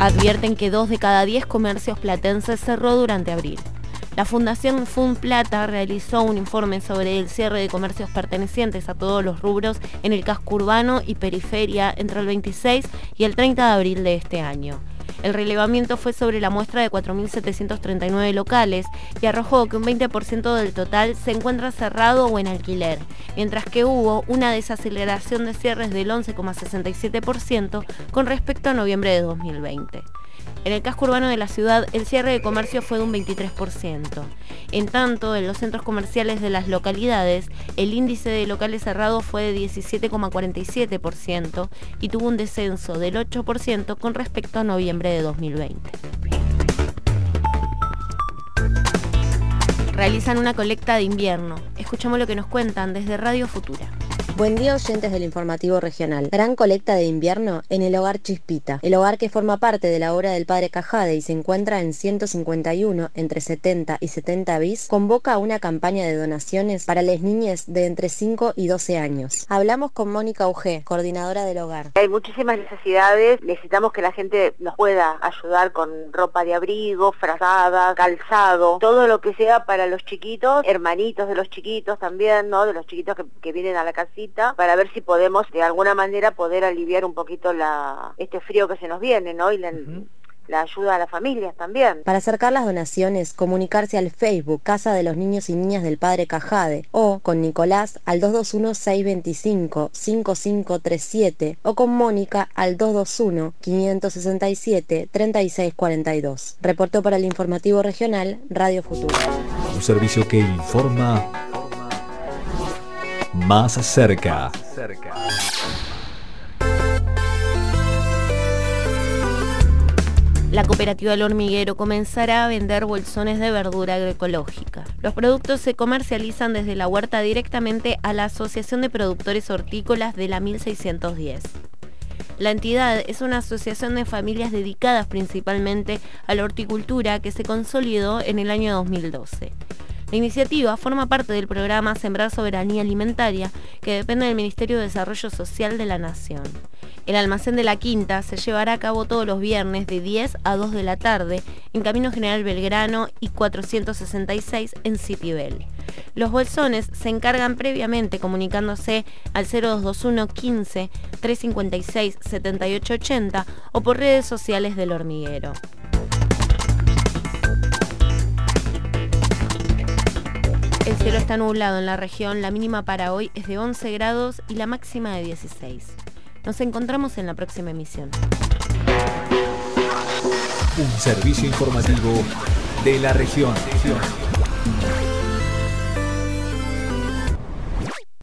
Advierten que dos de cada diez comercios platenses cerró durante abril. La Fundación Fund Plata realizó un informe sobre el cierre de comercios pertenecientes a todos los rubros en el casco urbano y periferia entre el 26 y el 30 de abril de este año. El relevamiento fue sobre la muestra de 4.739 locales y arrojó que un 20% del total se encuentra cerrado o en alquiler, mientras que hubo una desaceleración de cierres del 11,67% con respecto a noviembre de 2020. En el casco urbano de la ciudad, el cierre de comercio fue de un 23%. En tanto, en los centros comerciales de las localidades, el índice de locales cerrados fue de 17,47% y tuvo un descenso del 8% con respecto a noviembre de 2020. Realizan una colecta de invierno. Escuchamos lo que nos cuentan desde Radio Futura. Buen día oyentes del informativo regional. Gran colecta de invierno en el hogar Chispita. El hogar que forma parte de la obra del padre Cajade y se encuentra en 151 entre 70 y 70 bis, convoca una campaña de donaciones para las niñas de entre 5 y 12 años. Hablamos con Mónica Ugé, coordinadora del hogar. Hay muchísimas necesidades, necesitamos que la gente nos pueda ayudar con ropa de abrigo, frazada, calzado, todo lo que sea para los chiquitos, hermanitos de los chiquitos también, ¿no? De los chiquitos que, que vienen a la casita para ver si podemos de alguna manera poder aliviar un poquito la, este frío que se nos viene, ¿no? Y la, ayuda a las familias también. Para acercar las donaciones, comunicarse al Facebook Casa de los Niños y Niñas del Padre Cajade o con Nicolás al 221-625-5537 o con Mónica al 221-567-3642. Reportó para el informativo regional Radio Futuro. Un servicio que informa más cerca. La cooperativa del hormiguero comenzará a vender bolsones de verdura agroecológica. Los productos se comercializan desde la huerta directamente a la Asociación de Productores Hortícolas de la 1610. La entidad es una asociación de familias dedicadas principalmente a la horticultura que se consolidó en el año 2012. La iniciativa forma parte del programa Sembrar Soberanía Alimentaria, que depende del Ministerio de Desarrollo Social de la Nación. El almacén de la Quinta se llevará a cabo todos los viernes de 10 a 2 de la tarde en Camino General Belgrano y 466 en Citibel. Los bolsones se encargan previamente comunicándose al 0221 15 356 7880 o por redes sociales del hormiguero. El cielo está nublado en la región, la mínima para hoy es de 11 grados y la máxima de 16. Nos encontramos en la próxima emisión. Un servicio informativo de la región.